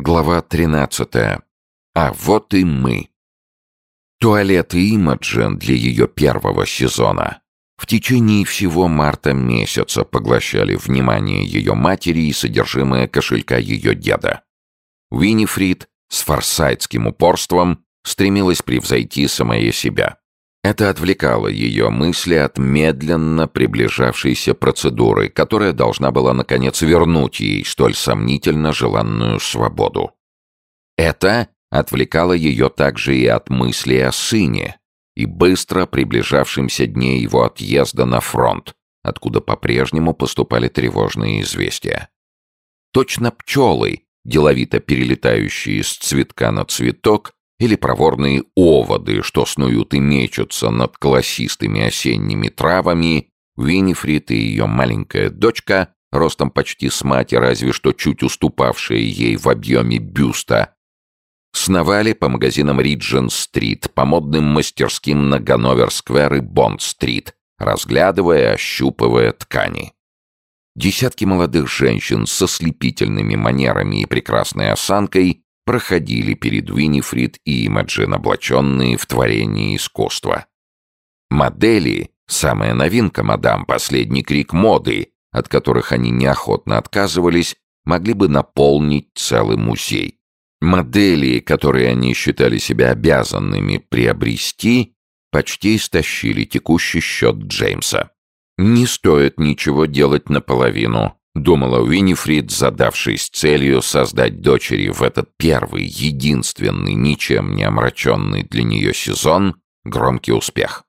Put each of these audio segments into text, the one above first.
Глава 13. А вот и мы. Туалеты Имаджин для ее первого сезона в течение всего марта месяца поглощали внимание ее матери и содержимое кошелька ее деда. Винифрид с форсайтским упорством стремилась превзойти самое себя. Это отвлекало ее мысли от медленно приближавшейся процедуры, которая должна была, наконец, вернуть ей столь сомнительно желанную свободу. Это отвлекало ее также и от мысли о сыне и быстро приближавшемся дне его отъезда на фронт, откуда по-прежнему поступали тревожные известия. Точно пчелы, деловито перелетающие с цветка на цветок, или проворные оводы, что снуют и мечутся над колосистыми осенними травами, Винифрид и ее маленькая дочка, ростом почти с мать, разве что чуть уступавшая ей в объеме бюста, сновали по магазинам Риджен-стрит, по модным мастерским на Ганновер-сквер и Бонд-стрит, разглядывая, ощупывая ткани. Десятки молодых женщин со слепительными манерами и прекрасной осанкой проходили перед Винифрид и Имаджин, облаченные в творение искусства. Модели — самая новинка, мадам, последний крик моды, от которых они неохотно отказывались, могли бы наполнить целый музей. Модели, которые они считали себя обязанными приобрести, почти истощили текущий счет Джеймса. Не стоит ничего делать наполовину думала Уинифрид, задавшись целью создать дочери в этот первый, единственный, ничем не омраченный для нее сезон, громкий успех.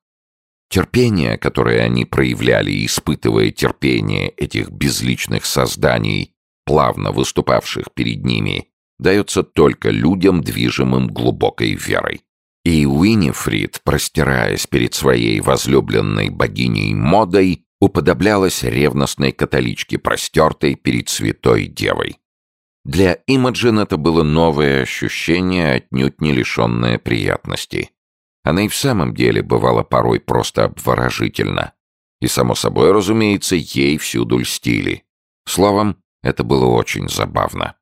Терпение, которое они проявляли, испытывая терпение этих безличных созданий, плавно выступавших перед ними, дается только людям, движимым глубокой верой. И Уинифрид, простираясь перед своей возлюбленной богиней модой, уподоблялась ревностной католичке, простертой перед святой девой. Для Имаджин это было новое ощущение, отнюдь не лишенное приятностей. Она и в самом деле бывала порой просто обворожительна. И, само собой, разумеется, ей всюду льстили. Словом, это было очень забавно.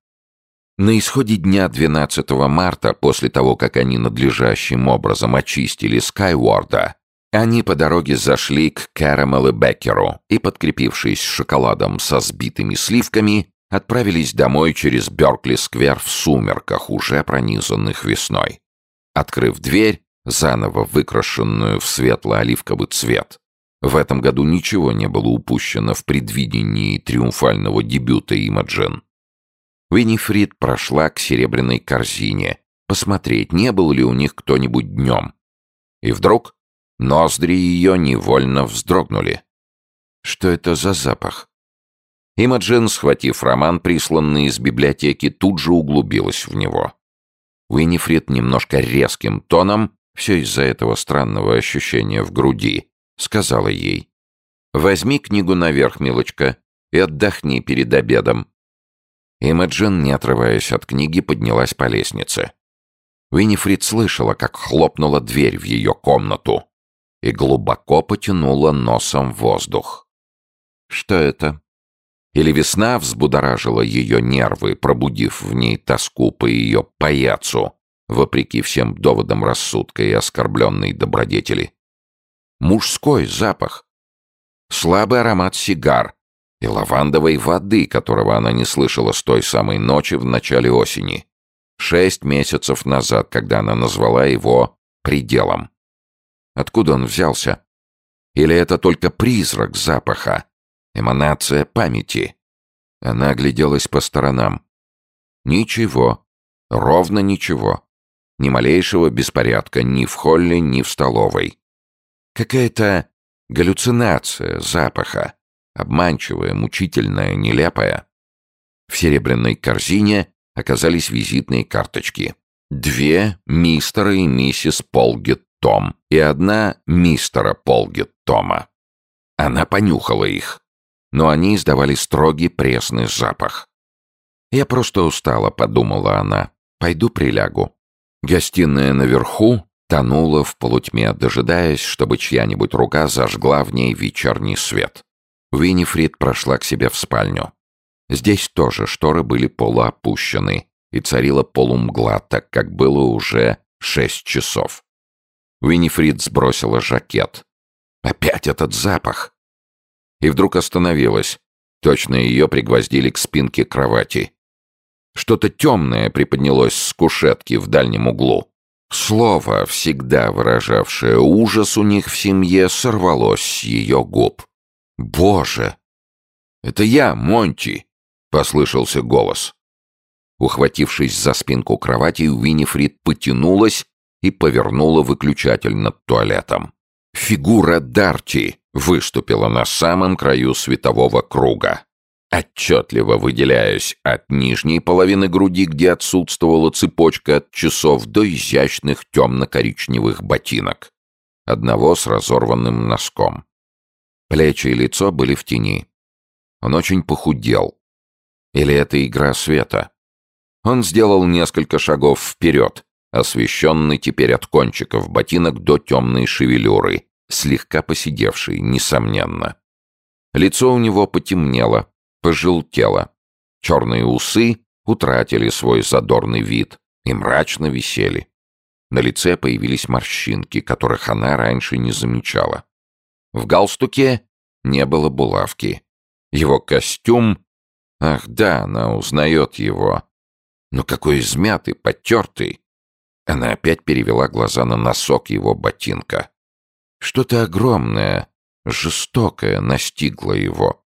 На исходе дня 12 марта, после того, как они надлежащим образом очистили Скайуорда, они по дороге зашли к Кэрэмэл и Беккеру и, подкрепившись шоколадом со сбитыми сливками, отправились домой через Бёркли-сквер в сумерках, уже пронизанных весной. Открыв дверь, заново выкрашенную в светло-оливковый цвет, в этом году ничего не было упущено в предвидении триумфального дебюта Имаджин. Виннифрид прошла к серебряной корзине, посмотреть, не был ли у них кто-нибудь днем. И вдруг Ноздри ее невольно вздрогнули. Что это за запах? Имаджин, схватив роман, присланный из библиотеки, тут же углубилась в него. Уинифрид немножко резким тоном, все из-за этого странного ощущения в груди, сказала ей. «Возьми книгу наверх, милочка, и отдохни перед обедом». Имаджин, не отрываясь от книги, поднялась по лестнице. Уинифрид слышала, как хлопнула дверь в ее комнату и глубоко потянула носом воздух. Что это? Или весна взбудоражила ее нервы, пробудив в ней тоску по ее паяцу, вопреки всем доводам рассудка и оскорбленной добродетели? Мужской запах. Слабый аромат сигар и лавандовой воды, которого она не слышала с той самой ночи в начале осени. Шесть месяцев назад, когда она назвала его «пределом». Откуда он взялся? Или это только призрак запаха? Эманация памяти? Она огляделась по сторонам. Ничего. Ровно ничего. Ни малейшего беспорядка ни в холле, ни в столовой. Какая-то галлюцинация запаха. Обманчивая, мучительная, нелепая. В серебряной корзине оказались визитные карточки. Две мистера и миссис Полгет том и одна мистера Полгет Тома. Она понюхала их, но они издавали строгий пресный запах. «Я просто устала», — подумала она. «Пойду прилягу». Гостиная наверху тонула в полутьме, дожидаясь, чтобы чья-нибудь рука зажгла в ней вечерний свет. Винифрид прошла к себе в спальню. Здесь тоже шторы были полуопущены, и царила полумгла, так как было уже шесть часов. Уинифрид сбросила жакет. Опять этот запах! И вдруг остановилась. Точно ее пригвоздили к спинке кровати. Что-то темное приподнялось с кушетки в дальнем углу. Слово, всегда выражавшее ужас у них в семье, сорвалось с ее губ. «Боже! Это я, Монти!» — послышался голос. Ухватившись за спинку кровати, Уинифрид потянулась и повернула выключатель над туалетом. Фигура Дарти выступила на самом краю светового круга. Отчетливо выделяясь от нижней половины груди, где отсутствовала цепочка от часов, до изящных темно-коричневых ботинок, одного с разорванным носком. Плечи и лицо были в тени. Он очень похудел. Или это игра света? Он сделал несколько шагов вперед, освещенный теперь от кончиков ботинок до темной шевелюры, слегка посидевшей, несомненно. Лицо у него потемнело, пожелтело. Черные усы утратили свой задорный вид и мрачно висели. На лице появились морщинки, которых она раньше не замечала. В галстуке не было булавки. Его костюм... Ах да, она узнает его. Но какой измятый, потертый. Она опять перевела глаза на носок его ботинка. Что-то огромное, жестокое настигло его.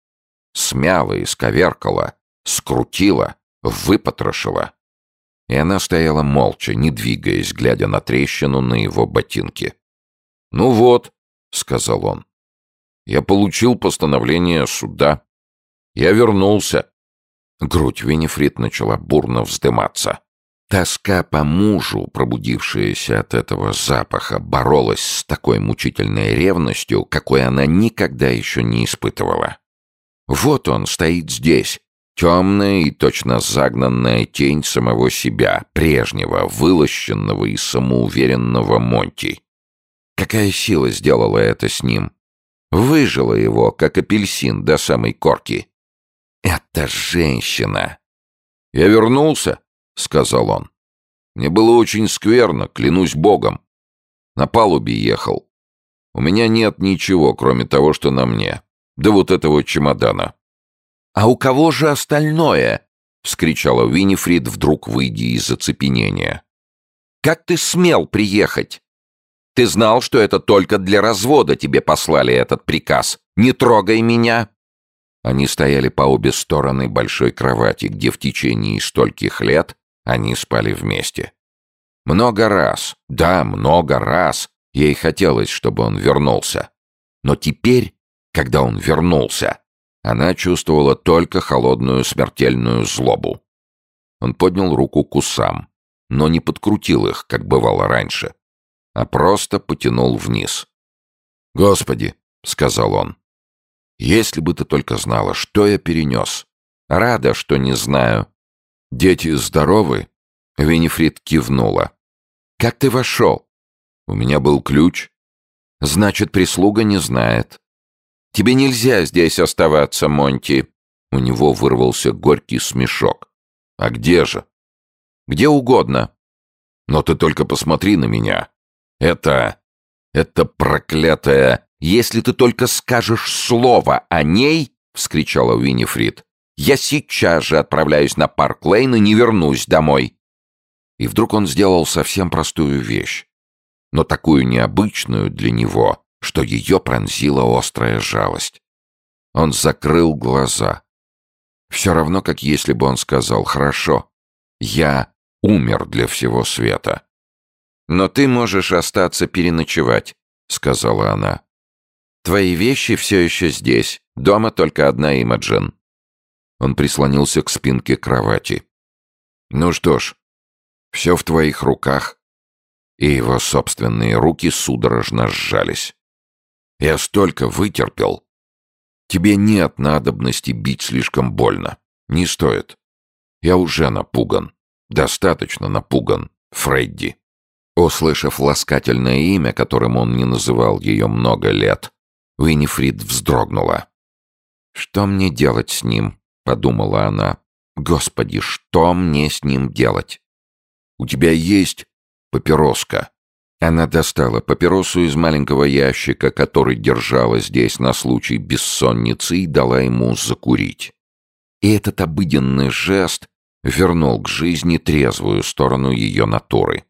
Смяло, исковеркало, скрутило, выпотрошило. И она стояла молча, не двигаясь, глядя на трещину на его ботинке. «Ну вот», — сказал он, — «я получил постановление суда. Я вернулся. Грудь Винифрид начала бурно вздыматься. Тоска по мужу, пробудившаяся от этого запаха, боролась с такой мучительной ревностью, какой она никогда еще не испытывала. Вот он стоит здесь, темная и точно загнанная тень самого себя, прежнего, вылощенного и самоуверенного Монти. Какая сила сделала это с ним? Выжила его, как апельсин, до самой корки. «Это женщина!» «Я вернулся», — сказал он. «Мне было очень скверно, клянусь богом. На палубе ехал. У меня нет ничего, кроме того, что на мне. Да вот этого чемодана». «А у кого же остальное?» — вскричала Винифрид, вдруг выйдя из оцепенения. «Как ты смел приехать? Ты знал, что это только для развода тебе послали этот приказ. Не трогай меня!» Они стояли по обе стороны большой кровати, где в течение стольких лет они спали вместе. Много раз, да, много раз ей хотелось, чтобы он вернулся. Но теперь, когда он вернулся, она чувствовала только холодную смертельную злобу. Он поднял руку к усам, но не подкрутил их, как бывало раньше, а просто потянул вниз. «Господи!» — сказал он. Если бы ты только знала, что я перенес. Рада, что не знаю. Дети здоровы?» Винифрид кивнула. «Как ты вошел?» «У меня был ключ». «Значит, прислуга не знает». «Тебе нельзя здесь оставаться, Монти». У него вырвался горький смешок. «А где же?» «Где угодно». «Но ты только посмотри на меня. Это... это проклятая...» «Если ты только скажешь слово о ней!» — вскричала Уинифрид. «Я сейчас же отправляюсь на Парк Лейн и не вернусь домой!» И вдруг он сделал совсем простую вещь, но такую необычную для него, что ее пронзила острая жалость. Он закрыл глаза. Все равно, как если бы он сказал «Хорошо, я умер для всего света». «Но ты можешь остаться переночевать», — сказала она. Твои вещи все еще здесь. Дома только одна Имаджин». Он прислонился к спинке кровати. «Ну что ж, все в твоих руках». И его собственные руки судорожно сжались. «Я столько вытерпел. Тебе нет надобности бить слишком больно. Не стоит. Я уже напуган. Достаточно напуган, Фредди». Услышав ласкательное имя, которым он не называл ее много лет, Уинифрид вздрогнула. «Что мне делать с ним?» — подумала она. Господи, что мне с ним делать? У тебя есть папироска? Она достала папиросу из маленького ящика, который держала здесь на случай бессонницы, и дала ему закурить. И этот обыденный жест вернул к жизни трезвую сторону ее натуры.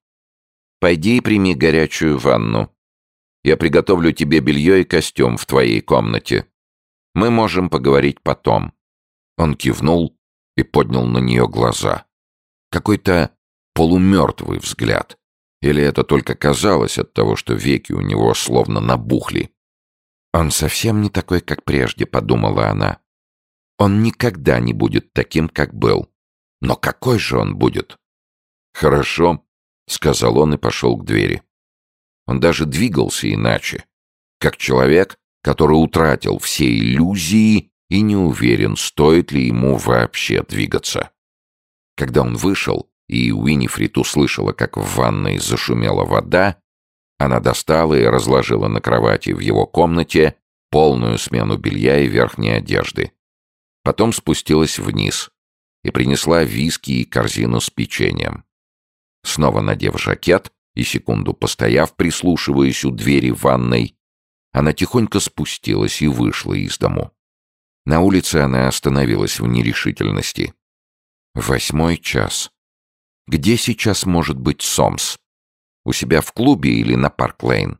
«Пойди и прими горячую ванну. Я приготовлю тебе белье и костюм в твоей комнате. Мы можем поговорить потом». Он кивнул и поднял на нее глаза. Какой-то полумертвый взгляд. Или это только казалось от того, что веки у него словно набухли. «Он совсем не такой, как прежде», — подумала она. «Он никогда не будет таким, как был. Но какой же он будет?» «Хорошо», — сказал он и пошел к двери. Он даже двигался иначе, как человек, который утратил все иллюзии и не уверен, стоит ли ему вообще двигаться. Когда он вышел, и Уинифрид услышала, как в ванной зашумела вода, она достала и разложила на кровати в его комнате полную смену белья и верхней одежды. Потом спустилась вниз и принесла виски и корзину с печеньем. Снова надев жакет и секунду постояв, прислушиваясь у двери ванной, она тихонько спустилась и вышла из дому. На улице она остановилась в нерешительности. Восьмой час. Где сейчас может быть Сомс? У себя в клубе или на Парк-Лейн?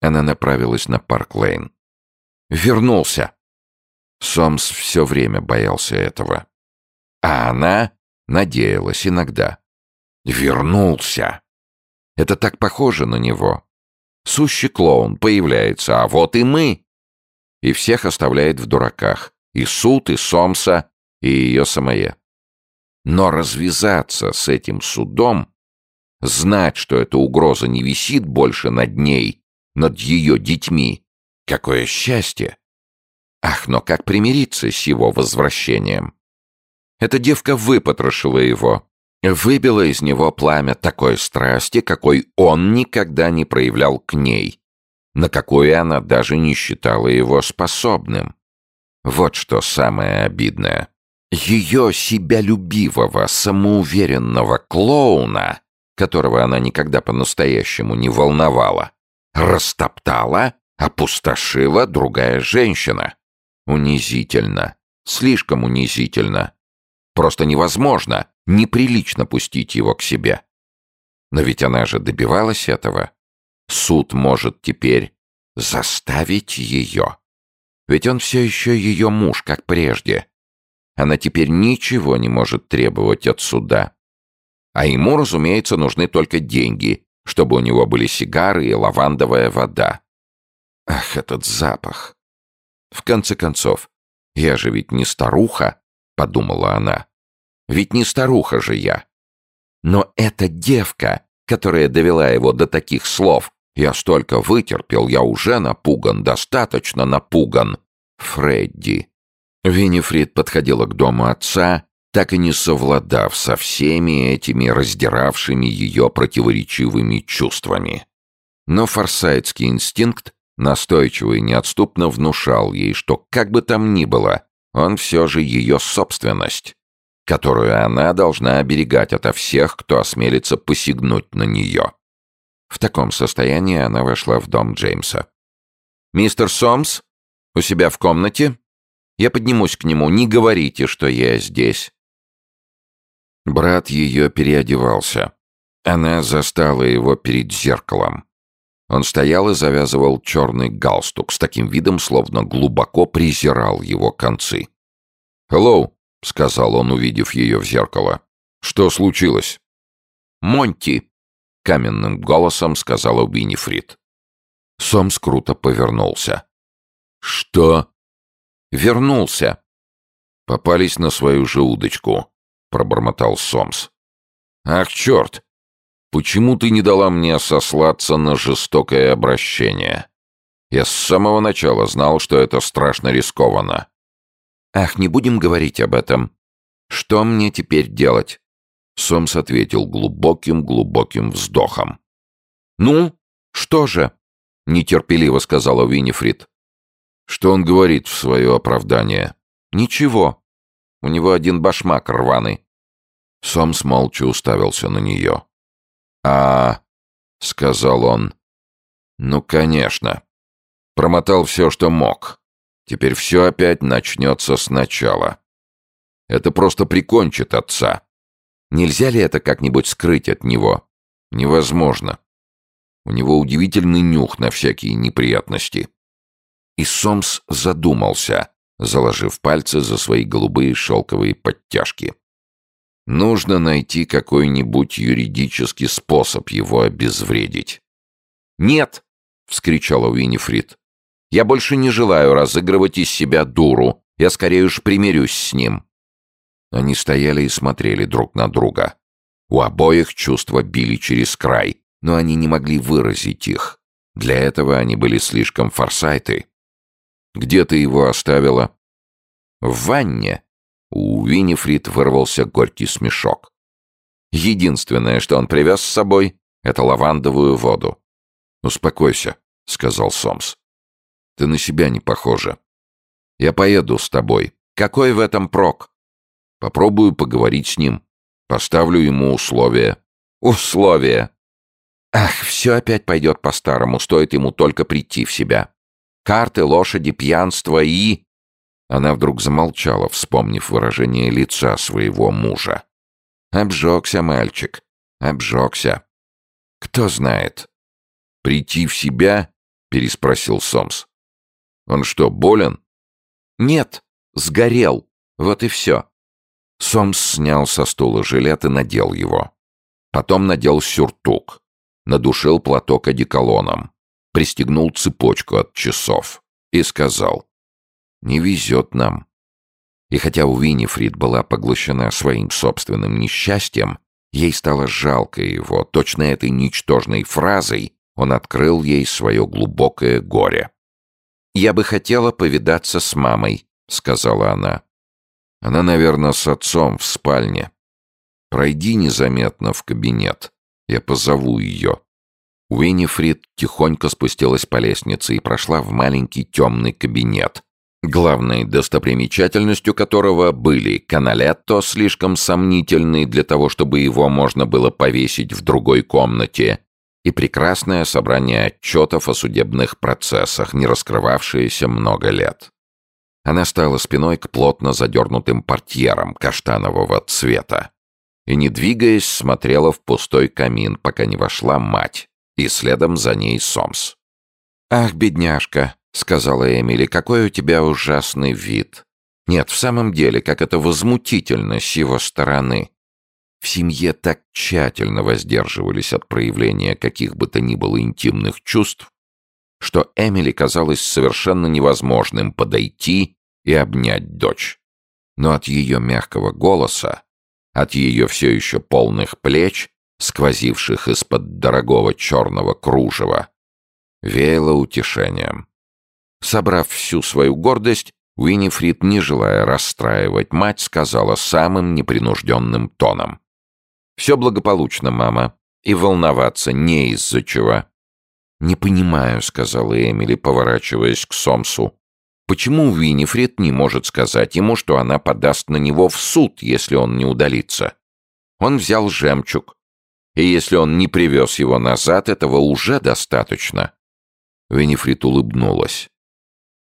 Она направилась на Парк-Лейн. Вернулся. Сомс все время боялся этого. А она надеялась иногда. Вернулся. Это так похоже на него. Сущий клоун появляется, а вот и мы. И всех оставляет в дураках. И суд, и Сомса, и ее самое. Но развязаться с этим судом, знать, что эта угроза не висит больше над ней, над ее детьми, какое счастье! Ах, но как примириться с его возвращением? Эта девка выпотрошила его, выбила из него пламя такой страсти, какой он никогда не проявлял к ней, на какое она даже не считала его способным. Вот что самое обидное. Ее себялюбивого, самоуверенного клоуна, которого она никогда по-настоящему не волновала, растоптала, опустошила другая женщина. Унизительно. Слишком унизительно. Просто невозможно, неприлично пустить его к себе. Но ведь она же добивалась этого. Суд может теперь заставить ее. Ведь он все еще ее муж, как прежде. Она теперь ничего не может требовать от суда. А ему, разумеется, нужны только деньги, чтобы у него были сигары и лавандовая вода. Ах, этот запах! В конце концов, я же ведь не старуха, подумала она. Ведь не старуха же я. Но эта девка, которая довела его до таких слов, я столько вытерпел, я уже напуган, достаточно напуган. Фредди. Винифрид подходила к дому отца, так и не совладав со всеми этими раздиравшими ее противоречивыми чувствами. Но форсайтский инстинкт настойчиво и неотступно внушал ей, что как бы там ни было, он все же ее собственность, которую она должна оберегать ото всех, кто осмелится посягнуть на нее. В таком состоянии она вошла в дом Джеймса. «Мистер Сомс? У себя в комнате?» Я поднимусь к нему, не говорите, что я здесь». Брат ее переодевался. Она застала его перед зеркалом. Он стоял и завязывал черный галстук с таким видом, словно глубоко презирал его концы. «Хеллоу», — сказал он, увидев ее в зеркало. «Что случилось?» «Монти», — каменным голосом сказала Уинифрид. Сомс круто повернулся. «Что?» Вернулся. Попались на свою же удочку, пробормотал Сомс. Ах, черт! Почему ты не дала мне сослаться на жестокое обращение? Я с самого начала знал, что это страшно рискованно. Ах, не будем говорить об этом. Что мне теперь делать? Сомс ответил глубоким-глубоким вздохом. «Ну, что же?» — нетерпеливо сказала Винифрид. Что он говорит в свое оправдание? Ничего. У него один башмак рваный». Сомс молча уставился на нее. «А...» — сказал он. «Ну, конечно. Промотал все, что мог. Теперь все опять начнется сначала. Это просто прикончит отца. Нельзя ли это как-нибудь скрыть от него? Невозможно. У него удивительный нюх на всякие неприятности». И Сомс задумался, заложив пальцы за свои голубые шелковые подтяжки. Нужно найти какой-нибудь юридический способ его обезвредить. «Нет!» — вскричала Уинифрид. «Я больше не желаю разыгрывать из себя дуру. Я скорее уж примирюсь с ним». Они стояли и смотрели друг на друга. У обоих чувства били через край, но они не могли выразить их. Для этого они были слишком форсайты. «Где ты его оставила?» «В ванне», у Винифрид вырвался горький смешок. Единственное, что он привез с собой, это лавандовую воду. «Успокойся», — сказал Сомс. «Ты на себя не похожа. Я поеду с тобой. Какой в этом прок? Попробую поговорить с ним. Поставлю ему условия». «Условия!» Ах, все опять пойдет по-старому, стоит ему только прийти в себя. Карты, лошади, пьянство и... Она вдруг замолчала, вспомнив выражение лица своего мужа. «Обжегся мальчик. Обжегся. Кто знает?» «Прийти в себя?» — переспросил Сомс. «Он что, болен?» «Нет, сгорел. Вот и все». Сомс снял со стула жилет и надел его. Потом надел сюртук. Надушил платок одеколоном. Пристегнул цепочку от часов. И сказал. Не везет нам. И хотя у Винифрид была поглощена своим собственным несчастьем, ей стало жалко его. Точно этой ничтожной фразой он открыл ей свое глубокое горе. «Я бы хотела повидаться с мамой», — сказала она. «Она, наверное, с отцом в спальне. Пройди незаметно в кабинет. Я позову ее». Уинифрид тихонько спустилась по лестнице и прошла в маленький темный кабинет, главной достопримечательностью которого были каналетто, слишком сомнительный для того, чтобы его можно было повесить в другой комнате, и прекрасное собрание отчетов о судебных процессах, не раскрывавшееся много лет. Она стала спиной к плотно задернутым портьерам каштанового цвета и, не двигаясь, смотрела в пустой камин, пока не вошла мать, и следом за ней Сомс. «Ах, бедняжка!» — сказала Эмили, — «какой у тебя ужасный вид!» Нет, в самом деле, как это возмутительно с его стороны. В семье так тщательно воздерживались от проявления каких бы то ни было интимных чувств, что Эмили казалось совершенно невозможным подойти и обнять дочь. Но от ее мягкого голоса, от ее все еще полных плеч, сквозивших из-под дорогого черного кружева, веяло утешением. Собрав всю свою гордость, Уинифрид, не желая расстраивать мать, сказала самым непринужденным тоном. «Все благополучно, мама, и волноваться не из-за чего». «Не понимаю», — сказала Эмили, поворачиваясь к Сомсу. «Почему Уинифрид не может сказать ему, что она подаст на него в суд, если он не удалится? Он взял жемчуг, и если он не привез его назад, этого уже достаточно». Винифрид улыбнулась.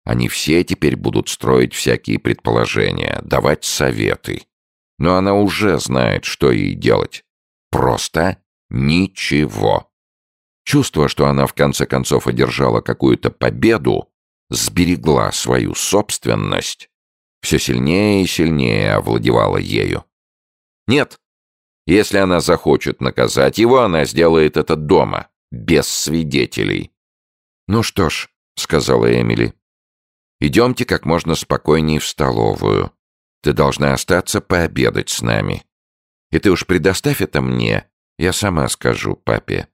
Они все теперь будут строить всякие предположения, давать советы. Но она уже знает, что ей делать. Просто ничего. Чувство, что она в конце концов одержала какую-то победу, сберегла свою собственность, все сильнее и сильнее овладевало ею. Нет, если она захочет наказать его, она сделает это дома, без свидетелей. «Ну что ж», — сказала Эмили, Идемте как можно спокойнее в столовую. Ты должна остаться пообедать с нами. И ты уж предоставь это мне, я сама скажу папе».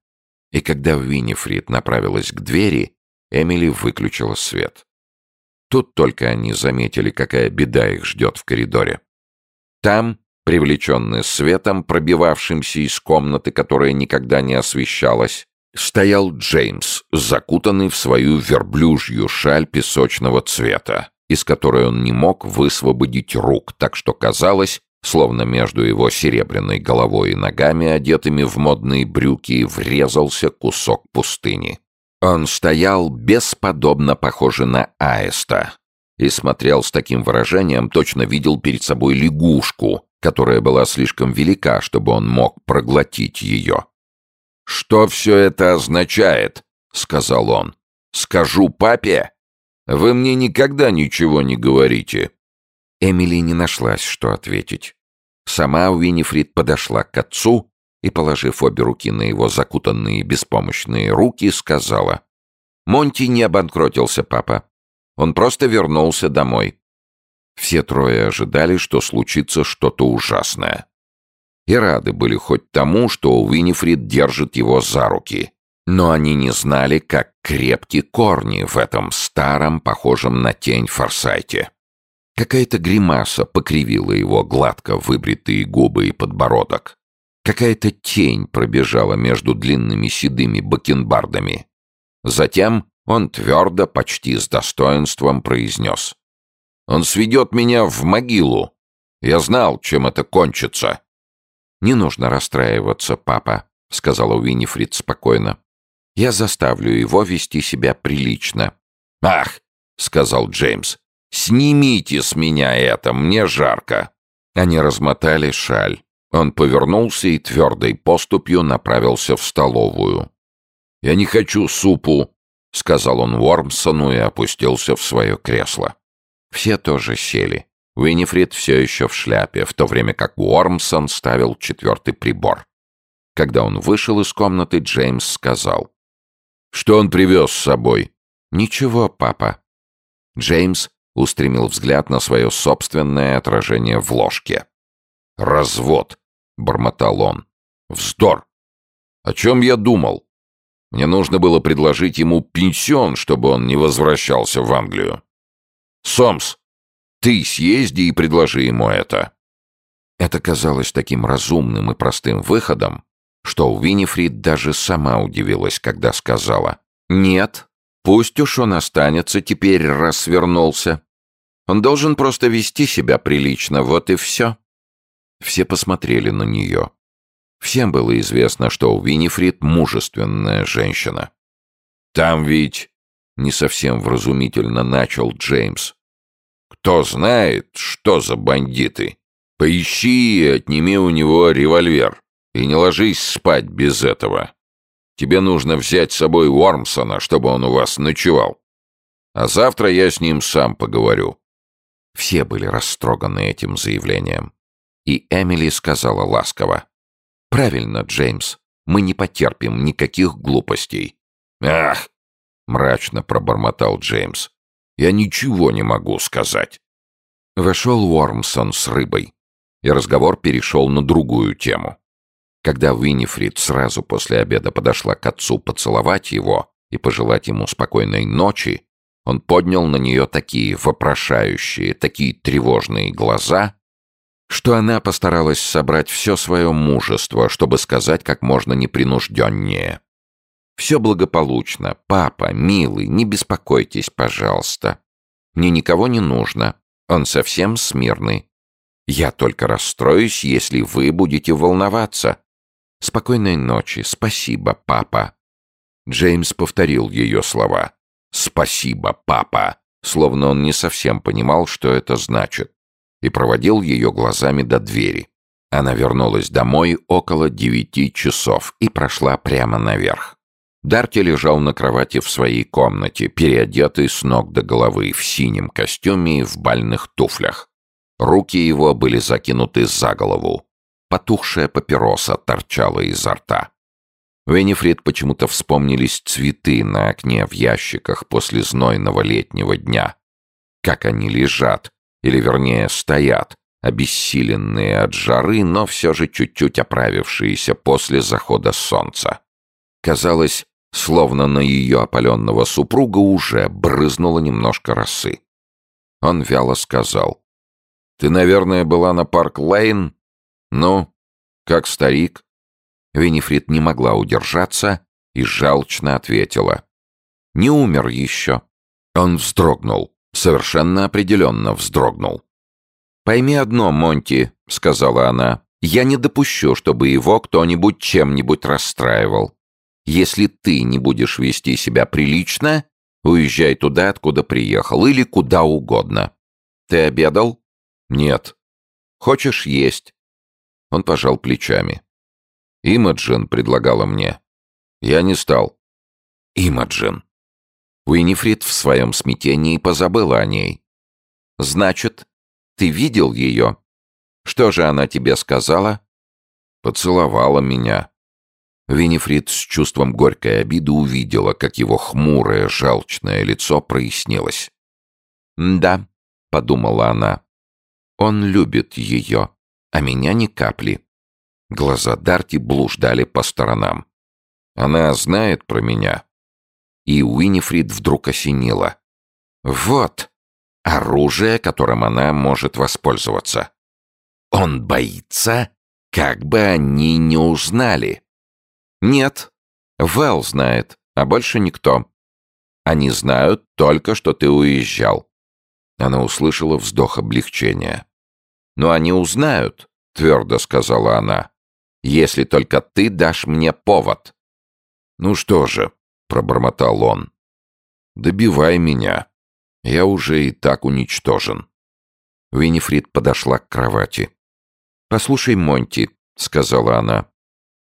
И когда Винифрид направилась к двери, Эмили выключила свет. Тут только они заметили, какая беда их ждет в коридоре. Там, привлеченный светом, пробивавшимся из комнаты, которая никогда не освещалась, стоял Джеймс, закутанный в свою верблюжью шаль песочного цвета, из которой он не мог высвободить рук, так что казалось, словно между его серебряной головой и ногами, одетыми в модные брюки, врезался кусок пустыни. Он стоял бесподобно похоже на аиста и смотрел с таким выражением, точно видел перед собой лягушку, которая была слишком велика, чтобы он мог проглотить ее. «Что все это означает?» — сказал он. «Скажу папе? Вы мне никогда ничего не говорите». Эмили не нашлась, что ответить. Сама Уинифрид подошла к отцу и, положив обе руки на его закутанные беспомощные руки, сказала. «Монти не обанкротился, папа. Он просто вернулся домой». Все трое ожидали, что случится что-то ужасное. И рады были хоть тому, что Уинифрид держит его за руки. Но они не знали, как крепки корни в этом старом, похожем на тень Форсайте. Какая-то гримаса покривила его гладко выбритые губы и подбородок. Какая-то тень пробежала между длинными седыми бакенбардами. Затем он твердо, почти с достоинством произнес. «Он сведет меня в могилу. Я знал, чем это кончится». «Не нужно расстраиваться, папа», — сказала Уинифрид спокойно. «Я заставлю его вести себя прилично». «Ах!» — сказал Джеймс. «Снимите с меня это, мне жарко». Они размотали шаль. Он повернулся и твердой поступью направился в столовую. «Я не хочу супу», — сказал он Уормсону и опустился в свое кресло. Все тоже сели. Уинифрид все еще в шляпе, в то время как Уормсон ставил четвертый прибор. Когда он вышел из комнаты, Джеймс сказал. «Что он привез с собой?» «Ничего, папа». Джеймс устремил взгляд на свое собственное отражение в ложке. «Развод», — бормотал он. «Вздор! О чем я думал? Мне нужно было предложить ему пенсион, чтобы он не возвращался в Англию. Сомс, ты съезди и предложи ему это». Это казалось таким разумным и простым выходом, что Уинифрид даже сама удивилась, когда сказала «Нет, пусть уж он останется теперь, раз вернулся. Он должен просто вести себя прилично, вот и все». Все посмотрели на нее. Всем было известно, что Уинифрид мужественная женщина. «Там ведь...» — не совсем вразумительно начал Джеймс. «Кто знает, что за бандиты? Поищи и отними у него револьвер. И не ложись спать без этого. Тебе нужно взять с собой Уормсона, чтобы он у вас ночевал. А завтра я с ним сам поговорю». Все были растроганы этим заявлением. И Эмили сказала ласково. «Правильно, Джеймс. Мы не потерпим никаких глупостей». «Ах!» — мрачно пробормотал Джеймс. «Я ничего не могу сказать». Вошел Уормсон с рыбой, и разговор перешел на другую тему. Когда Уинифрид сразу после обеда подошла к отцу поцеловать его и пожелать ему спокойной ночи, он поднял на нее такие вопрошающие, такие тревожные глаза, что она постаралась собрать все свое мужество, чтобы сказать как можно непринужденнее. «Все благополучно. Папа, милый, не беспокойтесь, пожалуйста. Мне никого не нужно. Он совсем смирный. Я только расстроюсь, если вы будете волноваться. Спокойной ночи. Спасибо, папа». Джеймс повторил ее слова. «Спасибо, папа», словно он не совсем понимал, что это значит и проводил ее глазами до двери. Она вернулась домой около девяти часов и прошла прямо наверх. Дарти лежал на кровати в своей комнате, переодетый с ног до головы в синем костюме и в бальных туфлях. Руки его были закинуты за голову. Потухшая папироса торчала изо рта. Венефрид почему-то вспомнились цветы на окне в ящиках после знойного летнего дня. Как они лежат, или вернее стоят, обессиленные от жары, но все же чуть-чуть оправившиеся после захода солнца. Казалось, словно на ее опаленного супруга уже брызнуло немножко росы. Он вяло сказал. «Ты, наверное, была на Парк-Лейн? Ну, как старик?» Винифрид не могла удержаться и желчно ответила. «Не умер еще». Он вздрогнул. Совершенно определенно вздрогнул. «Пойми одно, Монти», — сказала она, — «я не допущу, чтобы его кто-нибудь чем-нибудь расстраивал. Если ты не будешь вести себя прилично, уезжай туда, откуда приехал, или куда угодно. Ты обедал? Нет. Хочешь есть? Он пожал плечами. Имаджин предлагала мне. Я не стал. Имаджин. Уинифрид в своем смятении позабыла о ней. «Значит, ты видел ее? Что же она тебе сказала?» «Поцеловала меня». Винифрид с чувством горькой обиды увидела, как его хмурое, жалчное лицо прояснилось. «Да», — подумала она, — «он любит ее, а меня ни капли». Глаза Дарти блуждали по сторонам. «Она знает про меня?» И Уинифрид вдруг осенила. «Вот оружие, которым она может воспользоваться. Он боится, как бы они не узнали». «Нет. Вэл знает, а больше никто. Они знают только, что ты уезжал». Она услышала вздох облегчения. «Но они узнают», — твердо сказала она, — «если только ты дашь мне повод». «Ну что же», — пробормотал он, — «добивай меня. Я уже и так уничтожен». Винифрид подошла к кровати. «Послушай, Монти», — сказала она,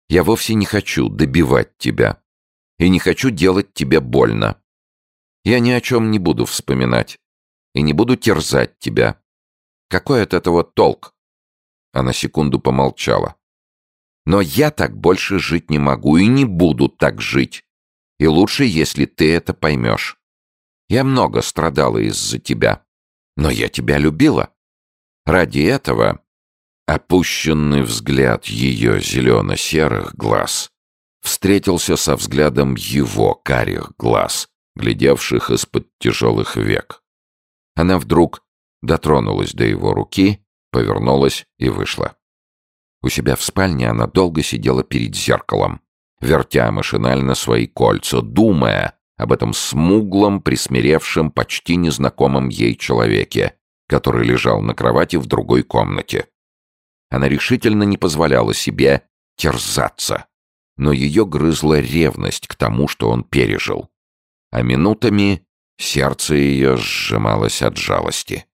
я вовсе не хочу добивать тебя. И не хочу делать тебе больно. Я ни о чем не буду вспоминать. И не буду терзать тебя. Какой от этого толк?» Она секунду помолчала. «Но я так больше жить не могу и не буду так жить. И лучше, если ты это поймешь. Я много страдала из-за тебя. Но я тебя любила. Ради этого Опущенный взгляд ее зелено-серых глаз встретился со взглядом его карих глаз, глядевших из-под тяжелых век. Она вдруг дотронулась до его руки, повернулась и вышла. У себя в спальне она долго сидела перед зеркалом, вертя машинально свои кольца, думая об этом смуглом, присмиревшем, почти незнакомом ей человеке, который лежал на кровати в другой комнате. Она решительно не позволяла себе терзаться, но ее грызла ревность к тому, что он пережил. А минутами сердце ее сжималось от жалости.